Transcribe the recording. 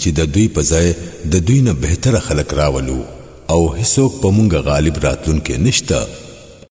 چې د دوی په ځای د دوی نه بهتره خلک راولو او هیڅوک په مونږ غالب راتلونکې نشته